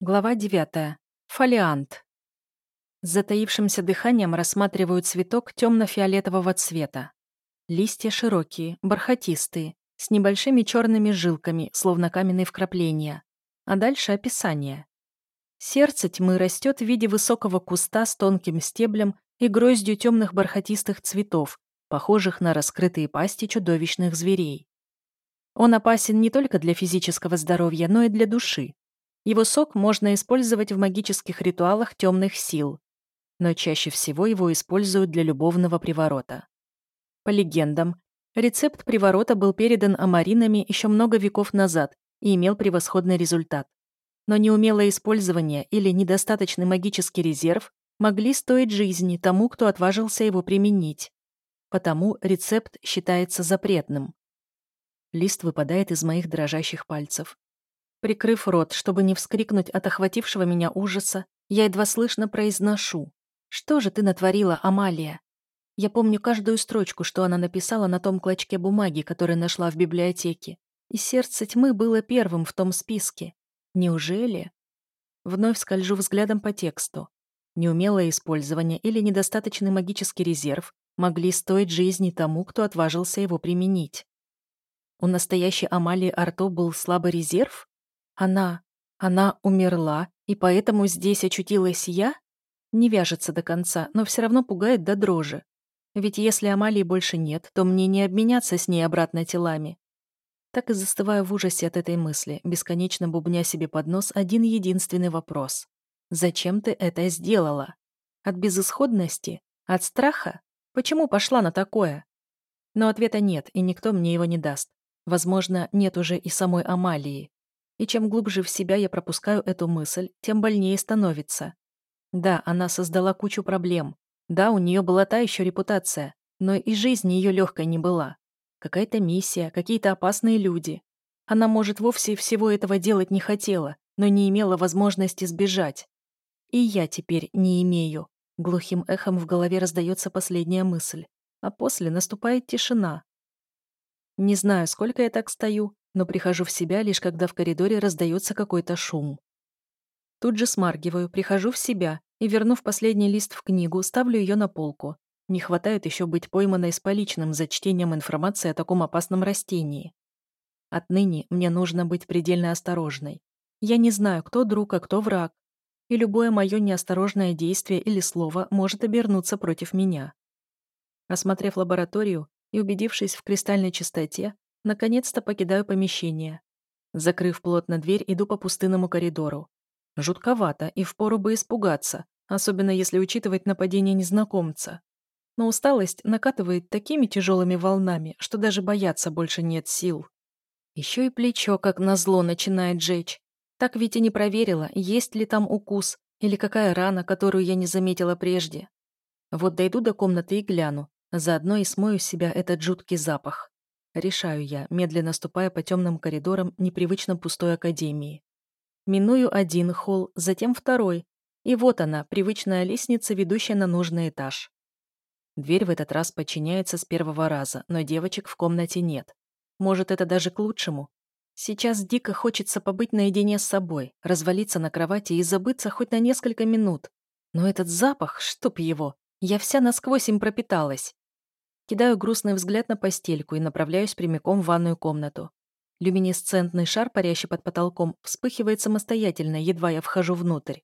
Глава 9. Фолиант. С затаившимся дыханием рассматриваю цветок темно-фиолетового цвета. Листья широкие, бархатистые, с небольшими черными жилками, словно каменные вкрапления. А дальше описание. Сердце тьмы растет в виде высокого куста с тонким стеблем и гроздью темных бархатистых цветов, похожих на раскрытые пасти чудовищных зверей. Он опасен не только для физического здоровья, но и для души. Его сок можно использовать в магических ритуалах темных сил, но чаще всего его используют для любовного приворота. По легендам, рецепт приворота был передан амаринами еще много веков назад и имел превосходный результат. Но неумелое использование или недостаточный магический резерв могли стоить жизни тому, кто отважился его применить. Потому рецепт считается запретным. Лист выпадает из моих дрожащих пальцев. Прикрыв рот, чтобы не вскрикнуть от охватившего меня ужаса, я едва слышно произношу. «Что же ты натворила, Амалия?» Я помню каждую строчку, что она написала на том клочке бумаги, который нашла в библиотеке. И сердце тьмы было первым в том списке. Неужели? Вновь скольжу взглядом по тексту. Неумелое использование или недостаточный магический резерв могли стоить жизни тому, кто отважился его применить. У настоящей Амалии Арто был слабый резерв? Она... она умерла, и поэтому здесь очутилась я? Не вяжется до конца, но все равно пугает до дрожи. Ведь если Амалии больше нет, то мне не обменяться с ней обратно телами. Так и застываю в ужасе от этой мысли, бесконечно бубня себе под нос один единственный вопрос. «Зачем ты это сделала? От безысходности? От страха? Почему пошла на такое?» Но ответа нет, и никто мне его не даст. Возможно, нет уже и самой Амалии. И чем глубже в себя я пропускаю эту мысль, тем больнее становится. Да, она создала кучу проблем. Да, у нее была та еще репутация, но и жизнь ее легкой не была. Какая-то миссия, какие-то опасные люди. Она, может, вовсе всего этого делать не хотела, но не имела возможности сбежать. И я теперь не имею. Глухим эхом в голове раздается последняя мысль. А после наступает тишина. Не знаю, сколько я так стою, но прихожу в себя лишь когда в коридоре раздается какой-то шум. Тут же смаргиваю, прихожу в себя и, вернув последний лист в книгу, ставлю ее на полку. Не хватает еще быть пойманной с поличным за чтением информации о таком опасном растении. Отныне мне нужно быть предельно осторожной. Я не знаю, кто друг, а кто враг. И любое мое неосторожное действие или слово может обернуться против меня. Осмотрев лабораторию и убедившись в кристальной чистоте, Наконец-то покидаю помещение. Закрыв плотно дверь, иду по пустынному коридору. Жутковато и впору бы испугаться, особенно если учитывать нападение незнакомца. Но усталость накатывает такими тяжелыми волнами, что даже бояться больше нет сил. Еще и плечо, как назло, начинает жечь. Так ведь и не проверила, есть ли там укус или какая рана, которую я не заметила прежде. Вот дойду до комнаты и гляну, заодно и смою с себя этот жуткий запах. Решаю я, медленно ступая по темным коридорам непривычно пустой академии. Миную один холл, затем второй. И вот она, привычная лестница, ведущая на нужный этаж. Дверь в этот раз подчиняется с первого раза, но девочек в комнате нет. Может, это даже к лучшему. Сейчас дико хочется побыть наедине с собой, развалиться на кровати и забыться хоть на несколько минут. Но этот запах, чтоб его, я вся насквозь им пропиталась. Кидаю грустный взгляд на постельку и направляюсь прямиком в ванную комнату. Люминесцентный шар, парящий под потолком, вспыхивает самостоятельно, едва я вхожу внутрь.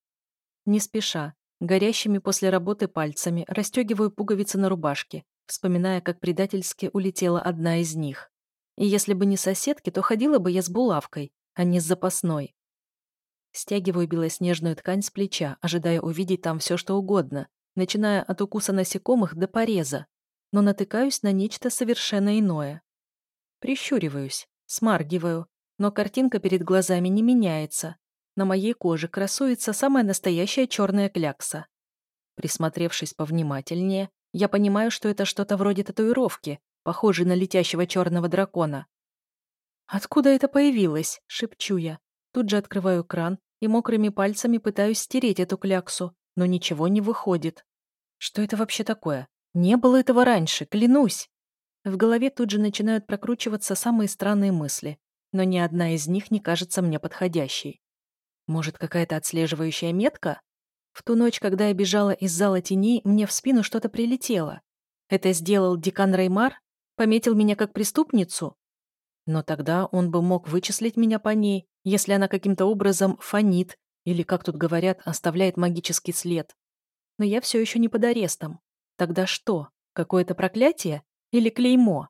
Не спеша, горящими после работы пальцами, расстегиваю пуговицы на рубашке, вспоминая, как предательски улетела одна из них. И если бы не соседки, то ходила бы я с булавкой, а не с запасной. Стягиваю белоснежную ткань с плеча, ожидая увидеть там все, что угодно, начиная от укуса насекомых до пореза, но натыкаюсь на нечто совершенно иное. Прищуриваюсь, смаргиваю, но картинка перед глазами не меняется. На моей коже красуется самая настоящая черная клякса. Присмотревшись повнимательнее, я понимаю, что это что-то вроде татуировки, похожей на летящего черного дракона. «Откуда это появилось?» — шепчу я. Тут же открываю кран и мокрыми пальцами пытаюсь стереть эту кляксу, но ничего не выходит. Что это вообще такое? Не было этого раньше, клянусь. В голове тут же начинают прокручиваться самые странные мысли, но ни одна из них не кажется мне подходящей. Может, какая-то отслеживающая метка? В ту ночь, когда я бежала из зала теней, мне в спину что-то прилетело. Это сделал декан Реймар? Пометил меня как преступницу? Но тогда он бы мог вычислить меня по ней, если она каким-то образом фонит или, как тут говорят, оставляет магический след. Но я все еще не под арестом. Тогда что? Какое-то проклятие? Или клеймо?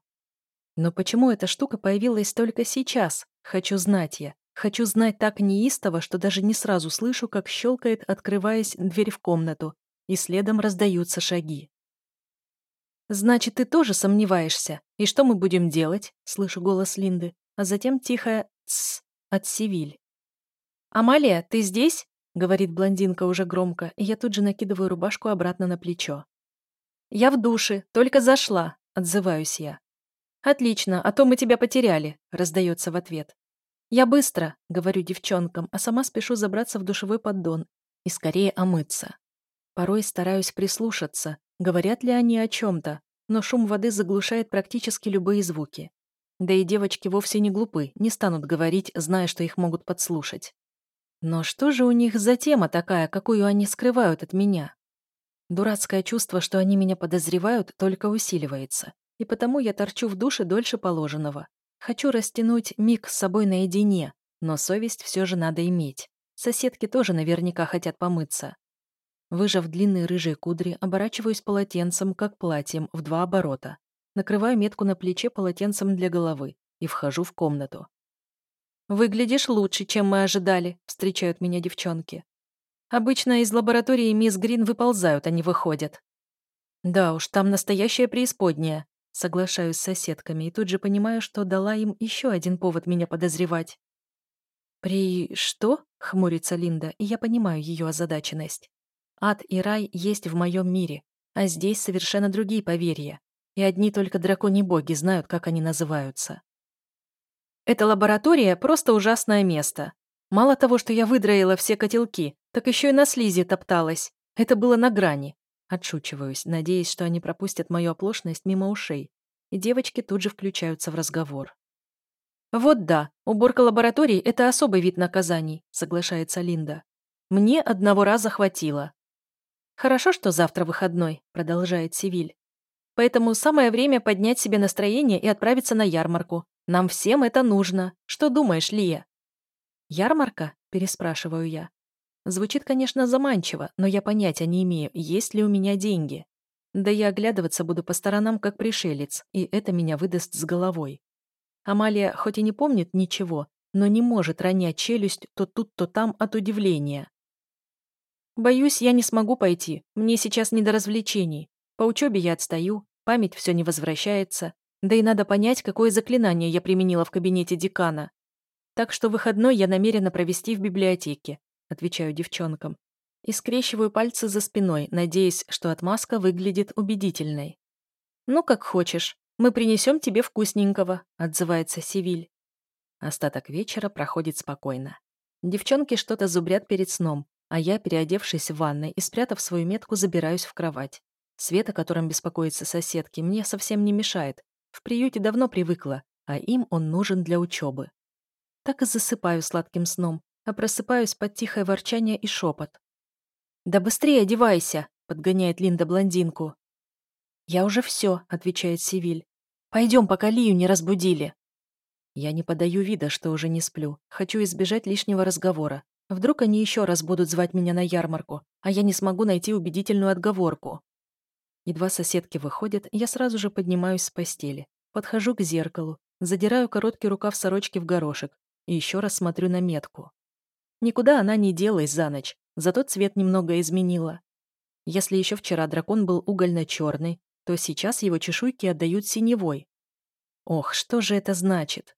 Но почему эта штука появилась только сейчас? Хочу знать я. Хочу знать так неистово, что даже не сразу слышу, как щелкает, открываясь дверь в комнату, и следом раздаются шаги. «Значит, ты тоже сомневаешься? И что мы будем делать?» — слышу голос Линды, а затем тихое «тсс» от Сивиль. «Амалия, ты здесь?» — говорит блондинка уже громко, и я тут же накидываю рубашку обратно на плечо. «Я в душе, только зашла», — отзываюсь я. «Отлично, а то мы тебя потеряли», — раздается в ответ. «Я быстро», — говорю девчонкам, а сама спешу забраться в душевой поддон и скорее омыться. Порой стараюсь прислушаться, говорят ли они о чем-то, но шум воды заглушает практически любые звуки. Да и девочки вовсе не глупы, не станут говорить, зная, что их могут подслушать. Но что же у них за тема такая, какую они скрывают от меня? Дурацкое чувство, что они меня подозревают, только усиливается и потому я торчу в душе дольше положенного. Хочу растянуть миг с собой наедине, но совесть все же надо иметь. Соседки тоже наверняка хотят помыться. Выжав длинные рыжие кудри, оборачиваюсь полотенцем, как платьем, в два оборота. Накрываю метку на плече полотенцем для головы и вхожу в комнату. «Выглядишь лучше, чем мы ожидали», — встречают меня девчонки. Обычно из лаборатории мисс Грин выползают, а не выходят. Да уж, там настоящая преисподняя. Соглашаюсь с соседками и тут же понимаю, что дала им еще один повод меня подозревать. «При... что?» — хмурится Линда, и я понимаю ее озадаченность. Ад и рай есть в моем мире, а здесь совершенно другие поверья, и одни только драконьи боги знают, как они называются. Эта лаборатория — просто ужасное место. Мало того, что я выдроила все котелки, так еще и на слизи топталась. Это было на грани. Отшучиваюсь, надеясь, что они пропустят мою оплошность мимо ушей, и девочки тут же включаются в разговор. «Вот да, уборка лабораторий — это особый вид наказаний», — соглашается Линда. «Мне одного раза хватило». «Хорошо, что завтра выходной», — продолжает Сивиль. «Поэтому самое время поднять себе настроение и отправиться на ярмарку. Нам всем это нужно. Что думаешь, Лия?» «Ярмарка?» — переспрашиваю я. Звучит, конечно, заманчиво, но я понятия не имею, есть ли у меня деньги. Да я оглядываться буду по сторонам, как пришелец, и это меня выдаст с головой. Амалия хоть и не помнит ничего, но не может ронять челюсть то тут, то там от удивления. Боюсь, я не смогу пойти, мне сейчас не до развлечений. По учебе я отстаю, память все не возвращается, да и надо понять, какое заклинание я применила в кабинете декана. Так что выходной я намерена провести в библиотеке, отвечаю девчонкам. И скрещиваю пальцы за спиной, надеясь, что отмазка выглядит убедительной. «Ну, как хочешь. Мы принесем тебе вкусненького», — отзывается Сивиль. Остаток вечера проходит спокойно. Девчонки что-то зубрят перед сном, а я, переодевшись в ванной и спрятав свою метку, забираюсь в кровать. Свет, о котором беспокоятся соседки, мне совсем не мешает. В приюте давно привыкла, а им он нужен для учебы. Так и засыпаю сладким сном, а просыпаюсь под тихое ворчание и шепот. «Да быстрее одевайся!» — подгоняет Линда блондинку. «Я уже все», — отвечает Сивиль. «Пойдем, пока Лию не разбудили». Я не подаю вида, что уже не сплю. Хочу избежать лишнего разговора. Вдруг они еще раз будут звать меня на ярмарку, а я не смогу найти убедительную отговорку. Едва соседки выходят, я сразу же поднимаюсь с постели. Подхожу к зеркалу, задираю короткий рукав сорочки в горошек и еще раз смотрю на метку. Никуда она не делась за ночь, зато цвет немного изменила. Если еще вчера дракон был угольно-черный, то сейчас его чешуйки отдают синевой. Ох, что же это значит?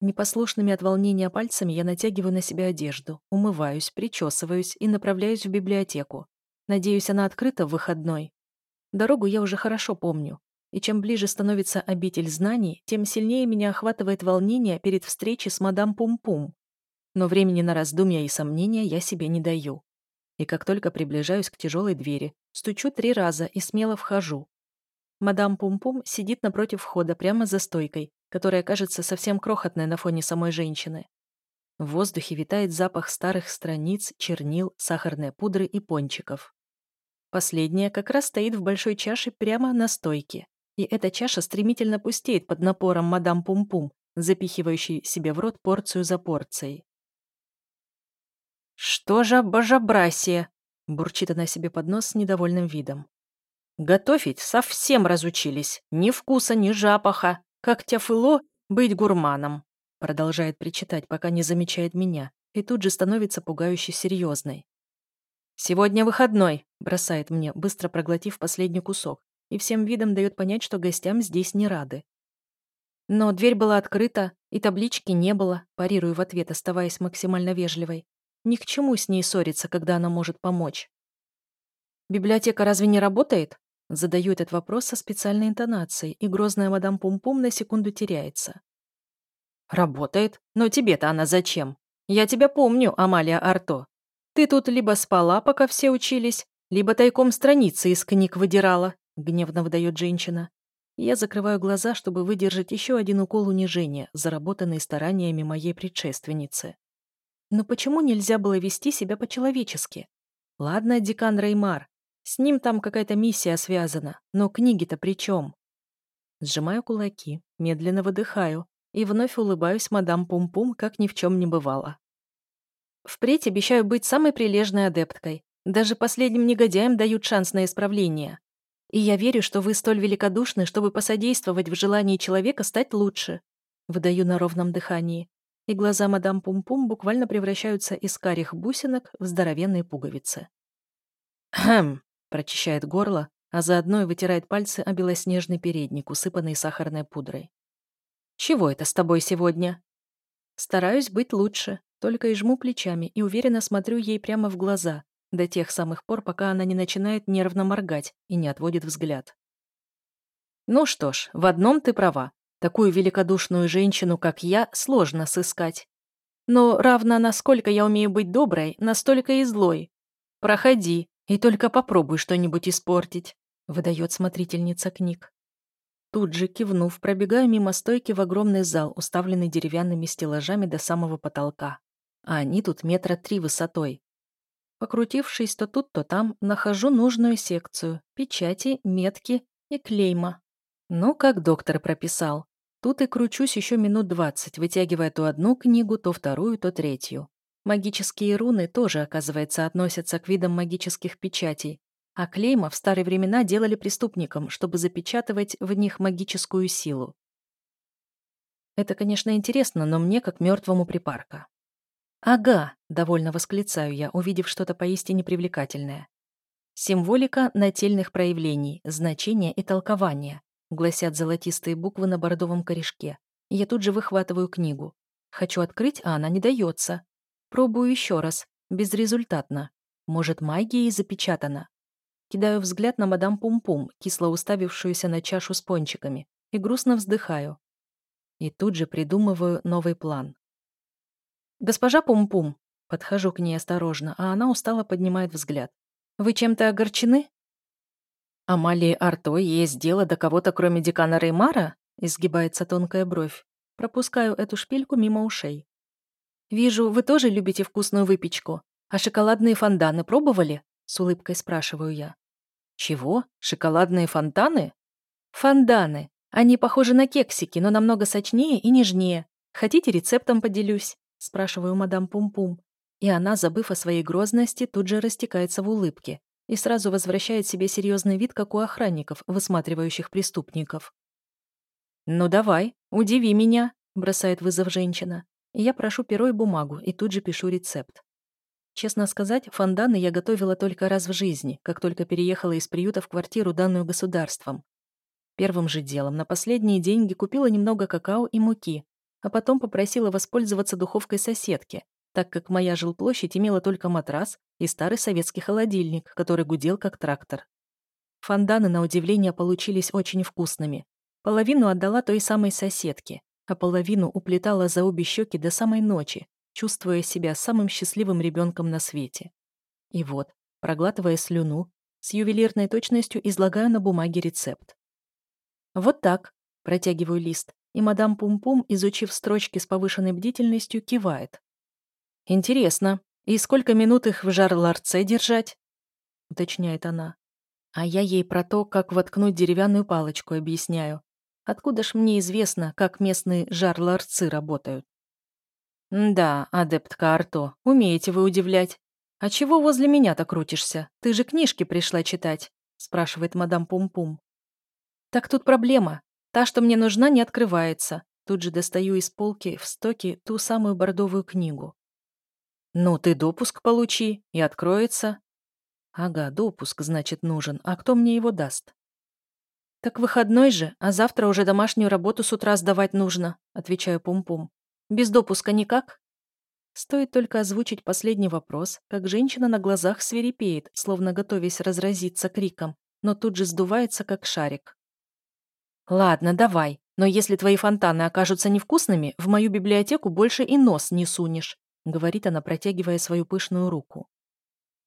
Непослушными от волнения пальцами я натягиваю на себя одежду, умываюсь, причесываюсь и направляюсь в библиотеку. Надеюсь, она открыта в выходной. Дорогу я уже хорошо помню, и чем ближе становится обитель знаний, тем сильнее меня охватывает волнение перед встречей с мадам Пум-Пум но времени на раздумья и сомнения я себе не даю. И как только приближаюсь к тяжелой двери, стучу три раза и смело вхожу. Мадам Пум-Пум сидит напротив входа прямо за стойкой, которая кажется совсем крохотной на фоне самой женщины. В воздухе витает запах старых страниц, чернил, сахарной пудры и пончиков. Последняя как раз стоит в большой чаше прямо на стойке. И эта чаша стремительно пустеет под напором мадам Пум-Пум, запихивающей себе в рот порцию за порцией. «Что же божебрасие!» — бурчит она себе под нос с недовольным видом. «Готовить совсем разучились. Ни вкуса, ни запаха. Как тяфыло быть гурманом!» Продолжает причитать, пока не замечает меня, и тут же становится пугающе серьезной. «Сегодня выходной», — бросает мне, быстро проглотив последний кусок, и всем видом дает понять, что гостям здесь не рады. Но дверь была открыта, и таблички не было, парирую в ответ, оставаясь максимально вежливой. Ни к чему с ней ссориться, когда она может помочь. «Библиотека разве не работает?» Задаю этот вопрос со специальной интонацией, и грозная мадам Пум-Пум на секунду теряется. «Работает? Но тебе-то она зачем? Я тебя помню, Амалия Арто. Ты тут либо спала, пока все учились, либо тайком страницы из книг выдирала», — гневно выдает женщина. Я закрываю глаза, чтобы выдержать еще один укол унижения, заработанный стараниями моей предшественницы. Но почему нельзя было вести себя по-человечески? Ладно, декан Реймар, с ним там какая-то миссия связана, но книги-то при чем? Сжимаю кулаки, медленно выдыхаю и вновь улыбаюсь мадам Пум-Пум, как ни в чем не бывало. Впредь обещаю быть самой прилежной адепткой. Даже последним негодяям дают шанс на исправление. И я верю, что вы столь великодушны, чтобы посодействовать в желании человека стать лучше. Выдаю на ровном дыхании. И глаза мадам Пум-Пум буквально превращаются из карих бусинок в здоровенные пуговицы. «Хм!» – прочищает горло, а заодно и вытирает пальцы о белоснежный передник, усыпанный сахарной пудрой. «Чего это с тобой сегодня?» «Стараюсь быть лучше», только и жму плечами и уверенно смотрю ей прямо в глаза, до тех самых пор, пока она не начинает нервно моргать и не отводит взгляд. Ну что ж, в одном ты права. Такую великодушную женщину, как я, сложно сыскать. Но равно насколько я умею быть доброй, настолько и злой. Проходи, и только попробуй что-нибудь испортить, выдает смотрительница книг. Тут же, кивнув, пробегаю мимо стойки в огромный зал, уставленный деревянными стеллажами до самого потолка а они тут метра три высотой. Покрутившись то тут, то там, нахожу нужную секцию, печати, метки и клейма. Ну, как доктор прописал. Тут и кручусь еще минут двадцать, вытягивая то одну книгу, то вторую, то третью. Магические руны тоже, оказывается, относятся к видам магических печатей, а клейма в старые времена делали преступникам, чтобы запечатывать в них магическую силу. Это, конечно, интересно, но мне как мертвому припарка. «Ага», — довольно восклицаю я, увидев что-то поистине привлекательное. «Символика нательных проявлений, значения и толкования», — гласят золотистые буквы на бордовом корешке. Я тут же выхватываю книгу. Хочу открыть, а она не дается. Пробую еще раз. Безрезультатно. Может, магией запечатана. Кидаю взгляд на мадам Пум-Пум, кисло уставившуюся на чашу с пончиками, и грустно вздыхаю. И тут же придумываю новый план. «Госпожа Пум-Пум», подхожу к ней осторожно, а она устало поднимает взгляд. «Вы чем-то огорчены?» «Амалии Арто есть дело до кого-то, кроме декана Реймара?» изгибается тонкая бровь. Пропускаю эту шпильку мимо ушей. «Вижу, вы тоже любите вкусную выпечку. А шоколадные фонданы пробовали?» С улыбкой спрашиваю я. «Чего? Шоколадные фонтаны?» «Фонданы. Они похожи на кексики, но намного сочнее и нежнее. Хотите, рецептом поделюсь?» Спрашиваю мадам Пум-Пум. И она, забыв о своей грозности, тут же растекается в улыбке и сразу возвращает себе серьезный вид, как у охранников, высматривающих преступников. «Ну давай, удиви меня», — бросает вызов женщина. Я прошу перо и бумагу, и тут же пишу рецепт. Честно сказать, фонданы я готовила только раз в жизни, как только переехала из приюта в квартиру, данную государством. Первым же делом на последние деньги купила немного какао и муки, а потом попросила воспользоваться духовкой соседки, так как моя жилплощадь имела только матрас и старый советский холодильник, который гудел как трактор. Фонданы, на удивление, получились очень вкусными. Половину отдала той самой соседке, а половину уплетала за обе щеки до самой ночи, чувствуя себя самым счастливым ребенком на свете. И вот, проглатывая слюну, с ювелирной точностью излагаю на бумаге рецепт. Вот так, протягиваю лист, и мадам Пум-Пум, изучив строчки с повышенной бдительностью, кивает. Интересно. И сколько минут их в жар-ларце держать? Уточняет она. А я ей про то, как воткнуть деревянную палочку, объясняю. Откуда ж мне известно, как местные жар-ларцы работают? «Да, адептка Арто, умеете вы удивлять. А чего возле меня-то крутишься? Ты же книжки пришла читать», спрашивает мадам Пум-Пум. «Так тут проблема. Та, что мне нужна, не открывается. Тут же достаю из полки в стоке ту самую бордовую книгу. «Ну, ты допуск получи, и откроется». «Ага, допуск, значит, нужен. А кто мне его даст?» «Так выходной же, а завтра уже домашнюю работу с утра сдавать нужно», отвечаю Пум-Пум. «Без допуска никак?» Стоит только озвучить последний вопрос, как женщина на глазах свирепеет, словно готовясь разразиться криком, но тут же сдувается, как шарик. «Ладно, давай, но если твои фонтаны окажутся невкусными, в мою библиотеку больше и нос не сунешь», говорит она, протягивая свою пышную руку.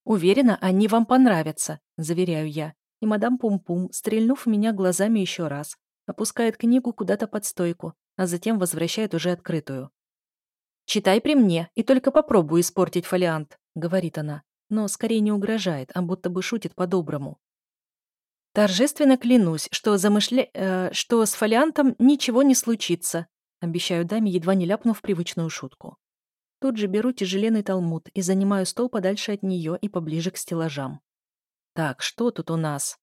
«Уверена, они вам понравятся», заверяю я, и мадам Пум-Пум, стрельнув меня глазами еще раз, опускает книгу куда-то под стойку, а затем возвращает уже открытую. «Читай при мне, и только попробуй испортить фолиант», говорит она, но скорее не угрожает, а будто бы шутит по-доброму. Торжественно клянусь, что замышля... Э, что с фолиантом ничего не случится, обещаю даме, едва не ляпнув привычную шутку. Тут же беру тяжеленный талмуд и занимаю стол подальше от нее и поближе к стеллажам. Так, что тут у нас?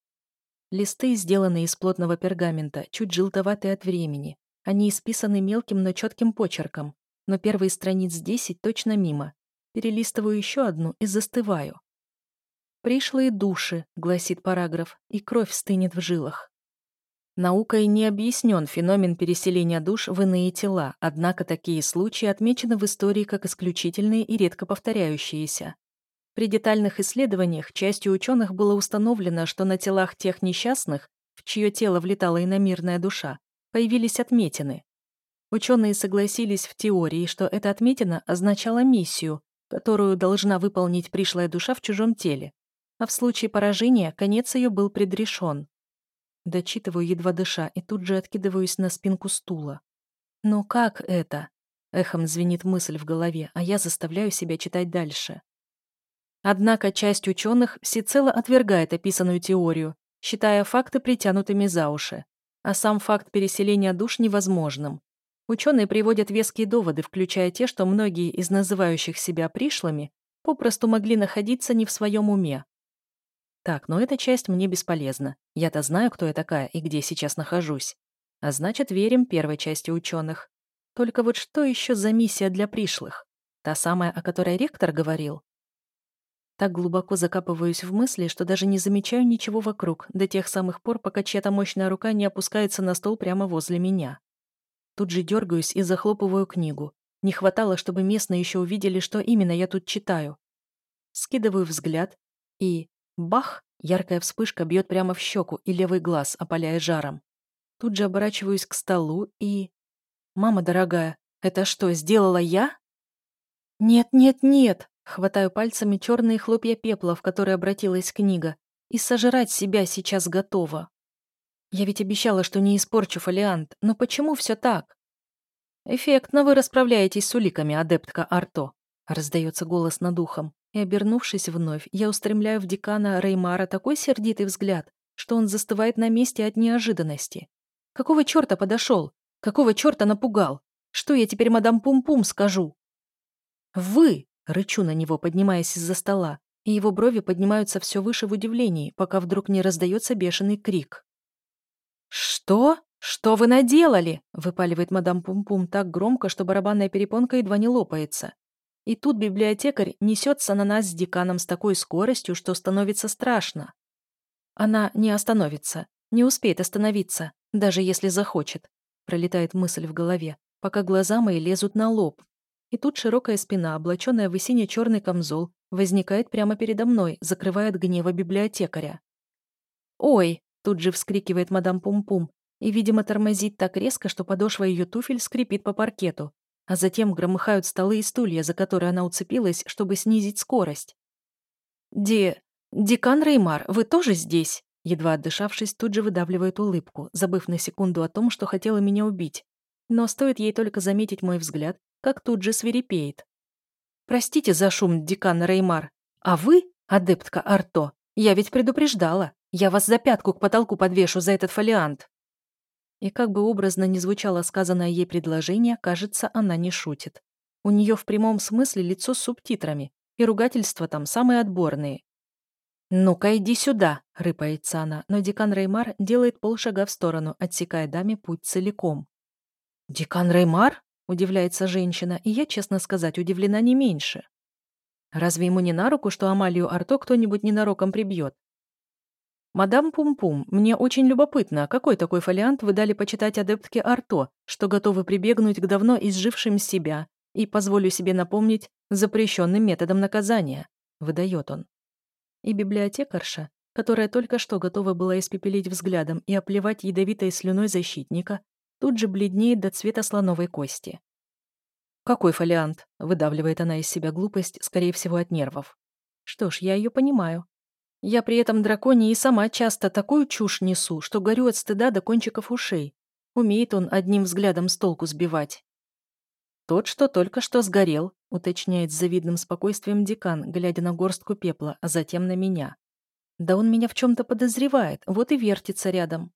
Листы, сделанные из плотного пергамента, чуть желтоватые от времени. Они исписаны мелким, но четким почерком, но первые страниц десять точно мимо. Перелистываю еще одну и застываю. «Пришлые души», — гласит параграф, и кровь стынет в жилах. Наукой не объяснен феномен переселения душ в иные тела, однако такие случаи отмечены в истории как исключительные и редко повторяющиеся. При детальных исследованиях частью ученых было установлено, что на телах тех несчастных, в чье тело влетала иномирная душа, появились отметины. Ученые согласились в теории, что эта отметина означала миссию, которую должна выполнить пришлая душа в чужом теле а в случае поражения конец ее был предрешен. Дочитываю, едва дыша, и тут же откидываюсь на спинку стула. «Но как это?» — эхом звенит мысль в голове, а я заставляю себя читать дальше. Однако часть ученых всецело отвергает описанную теорию, считая факты притянутыми за уши, а сам факт переселения душ невозможным. Ученые приводят веские доводы, включая те, что многие из называющих себя пришлыми попросту могли находиться не в своем уме. Так, но эта часть мне бесполезна. Я-то знаю, кто я такая и где сейчас нахожусь. А значит, верим первой части ученых. Только вот что еще за миссия для пришлых? Та самая, о которой ректор говорил? Так глубоко закапываюсь в мысли, что даже не замечаю ничего вокруг, до тех самых пор, пока чья-то мощная рука не опускается на стол прямо возле меня. Тут же дергаюсь и захлопываю книгу. Не хватало, чтобы местные еще увидели, что именно я тут читаю. Скидываю взгляд и Бах! Яркая вспышка бьет прямо в щеку и левый глаз, опаляя жаром. Тут же оборачиваюсь к столу и... «Мама дорогая, это что, сделала я?» «Нет, нет, нет!» Хватаю пальцами черные хлопья пепла, в которые обратилась книга, и сожрать себя сейчас готова. Я ведь обещала, что не испорчу фолиант, но почему все так? «Эффектно вы расправляетесь с уликами, адептка Арто», раздается голос над ухом. И, обернувшись вновь, я устремляю в декана Реймара такой сердитый взгляд, что он застывает на месте от неожиданности. Какого черта подошел? Какого черта напугал? Что я теперь мадам Пум-Пум скажу? «Вы!» — рычу на него, поднимаясь из-за стола, и его брови поднимаются все выше в удивлении, пока вдруг не раздается бешеный крик. «Что? Что вы наделали?» — выпаливает мадам Пум-Пум так громко, что барабанная перепонка едва не лопается. И тут библиотекарь несется на нас с деканом с такой скоростью, что становится страшно. Она не остановится, не успеет остановиться, даже если захочет. Пролетает мысль в голове, пока глаза мои лезут на лоб. И тут широкая спина, облаченная в сине-черный камзол, возникает прямо передо мной, закрывая от гнева библиотекаря. «Ой!» — тут же вскрикивает мадам Пум-Пум, и, видимо, тормозит так резко, что подошва ее туфель скрипит по паркету, а затем громыхают столы и стулья, за которые она уцепилась, чтобы снизить скорость. «Ди... Декан Реймар, вы тоже здесь?» Едва отдышавшись, тут же выдавливает улыбку, забыв на секунду о том, что хотела меня убить. Но стоит ей только заметить мой взгляд, как тут же свирепеет. Простите за шум, декан Реймар. А вы, адептка Арто, я ведь предупреждала. Я вас за пятку к потолку подвешу за этот фолиант. И как бы образно ни звучало сказанное ей предложение, кажется, она не шутит. У нее в прямом смысле лицо с субтитрами, и ругательства там самые отборные. «Ну-ка, иди сюда!» — рыпается она, но декан Реймар делает полшага в сторону, отсекая даме путь целиком. «Декан Реймар?» — удивляется женщина, и я, честно сказать, удивлена не меньше. Разве ему не на руку, что Амалию Арто кто-нибудь ненароком прибьет? «Мадам Пум-Пум, мне очень любопытно, какой такой фолиант вы дали почитать адептке Арто, что готовы прибегнуть к давно изжившим себя и, позволю себе напомнить, запрещенным методом наказания», — выдает он. И библиотекарша, которая только что готова была испепелить взглядом и оплевать ядовитой слюной защитника, тут же бледнеет до цвета слоновой кости. «Какой фолиант?» — выдавливает она из себя глупость, скорее всего, от нервов. Что ж, я ее понимаю. Я при этом драконе и сама часто такую чушь несу, что горю от стыда до кончиков ушей. Умеет он одним взглядом с толку сбивать. Тот, что только что сгорел, уточняет с завидным спокойствием декан, глядя на горстку пепла, а затем на меня. Да он меня в чем-то подозревает, вот и вертится рядом.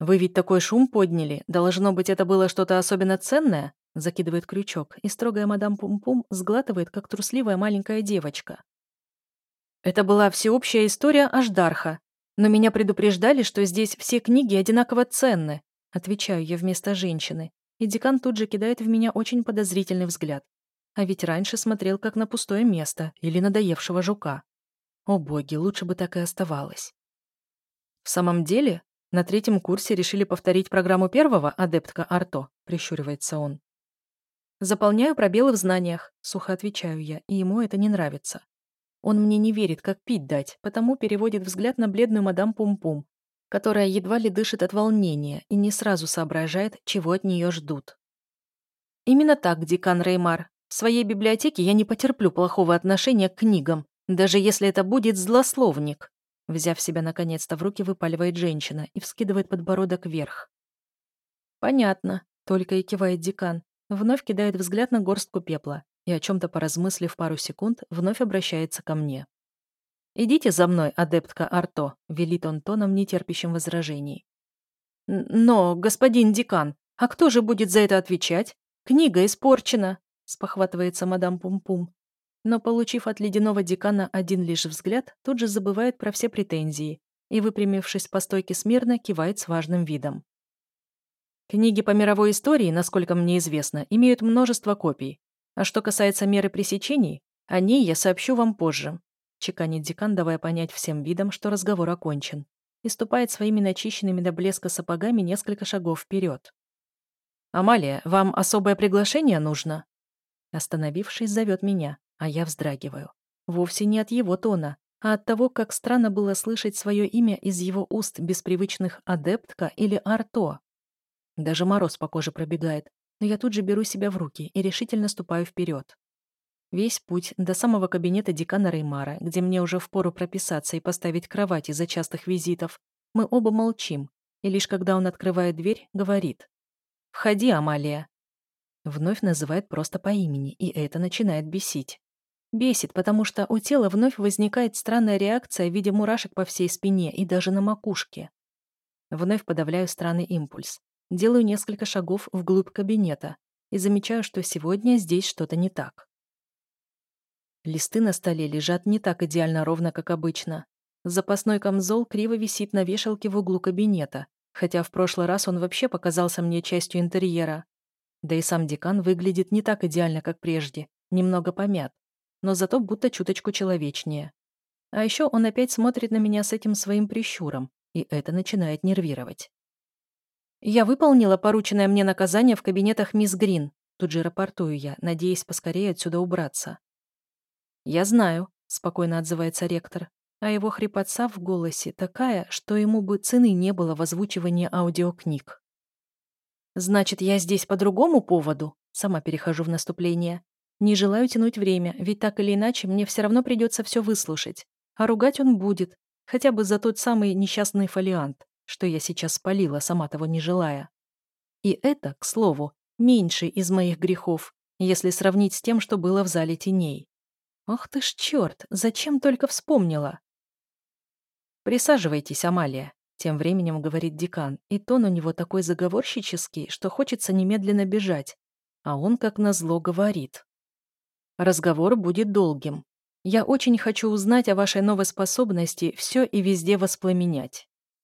«Вы ведь такой шум подняли. Должно быть, это было что-то особенно ценное?» Закидывает крючок, и строгая мадам Пум-Пум сглатывает, как трусливая маленькая девочка. Это была всеобщая история Аждарха, но меня предупреждали, что здесь все книги одинаково ценны, отвечаю я вместо женщины, и декан тут же кидает в меня очень подозрительный взгляд. А ведь раньше смотрел как на пустое место или надоевшего жука. О боги, лучше бы так и оставалось. В самом деле, на третьем курсе решили повторить программу первого адептка Арто, прищуривается он. Заполняю пробелы в знаниях, сухо отвечаю я, и ему это не нравится. Он мне не верит, как пить дать, потому переводит взгляд на бледную мадам Пум-Пум, которая едва ли дышит от волнения и не сразу соображает, чего от нее ждут. Именно так, декан Реймар. В своей библиотеке я не потерплю плохого отношения к книгам, даже если это будет злословник. Взяв себя наконец-то в руки, выпаливает женщина и вскидывает подбородок вверх. «Понятно», — только и кивает декан. Вновь кидает взгляд на горстку пепла и, о чем-то поразмыслив пару секунд, вновь обращается ко мне. «Идите за мной, адептка Арто», — велит он тоном, нетерпящим возражений. «Но, господин декан, а кто же будет за это отвечать? Книга испорчена», — спохватывается мадам Пум-Пум. Но, получив от ледяного декана один лишь взгляд, тут же забывает про все претензии и, выпрямившись по стойке смирно, кивает с важным видом. Книги по мировой истории, насколько мне известно, имеют множество копий, а что касается меры пресечений, о ней я сообщу вам позже. Чеканит декан, давая понять всем видом, что разговор окончен. И ступает своими начищенными до блеска сапогами несколько шагов вперед. «Амалия, вам особое приглашение нужно?» Остановившись, зовет меня, а я вздрагиваю. Вовсе не от его тона, а от того, как странно было слышать свое имя из его уст без привычных «адептка» или «арто». Даже мороз по коже пробегает, но я тут же беру себя в руки и решительно ступаю вперед. Весь путь до самого кабинета декана Реймара, где мне уже впору прописаться и поставить кровать из-за частых визитов, мы оба молчим, и лишь когда он открывает дверь, говорит «Входи, Амалия». Вновь называет просто по имени, и это начинает бесить. Бесит, потому что у тела вновь возникает странная реакция в виде мурашек по всей спине и даже на макушке. Вновь подавляю странный импульс. Делаю несколько шагов вглубь кабинета и замечаю, что сегодня здесь что-то не так. Листы на столе лежат не так идеально ровно, как обычно. Запасной камзол криво висит на вешалке в углу кабинета, хотя в прошлый раз он вообще показался мне частью интерьера. Да и сам декан выглядит не так идеально, как прежде, немного помят, но зато будто чуточку человечнее. А еще он опять смотрит на меня с этим своим прищуром, и это начинает нервировать. «Я выполнила порученное мне наказание в кабинетах мисс Грин», тут же рапортую я, надеясь поскорее отсюда убраться. «Я знаю», — спокойно отзывается ректор, а его хрипотца в голосе такая, что ему бы цены не было в озвучивании аудиокниг. «Значит, я здесь по другому поводу?» Сама перехожу в наступление. Не желаю тянуть время, ведь так или иначе мне все равно придется все выслушать. А ругать он будет, хотя бы за тот самый несчастный фолиант что я сейчас спалила, сама того не желая. И это, к слову, меньший из моих грехов, если сравнить с тем, что было в зале теней. Ох ты ж черт, зачем только вспомнила? Присаживайтесь, Амалия, тем временем говорит декан, и тон у него такой заговорщический, что хочется немедленно бежать. А он, как назло, говорит. Разговор будет долгим. Я очень хочу узнать о вашей новой способности все и везде воспламенять.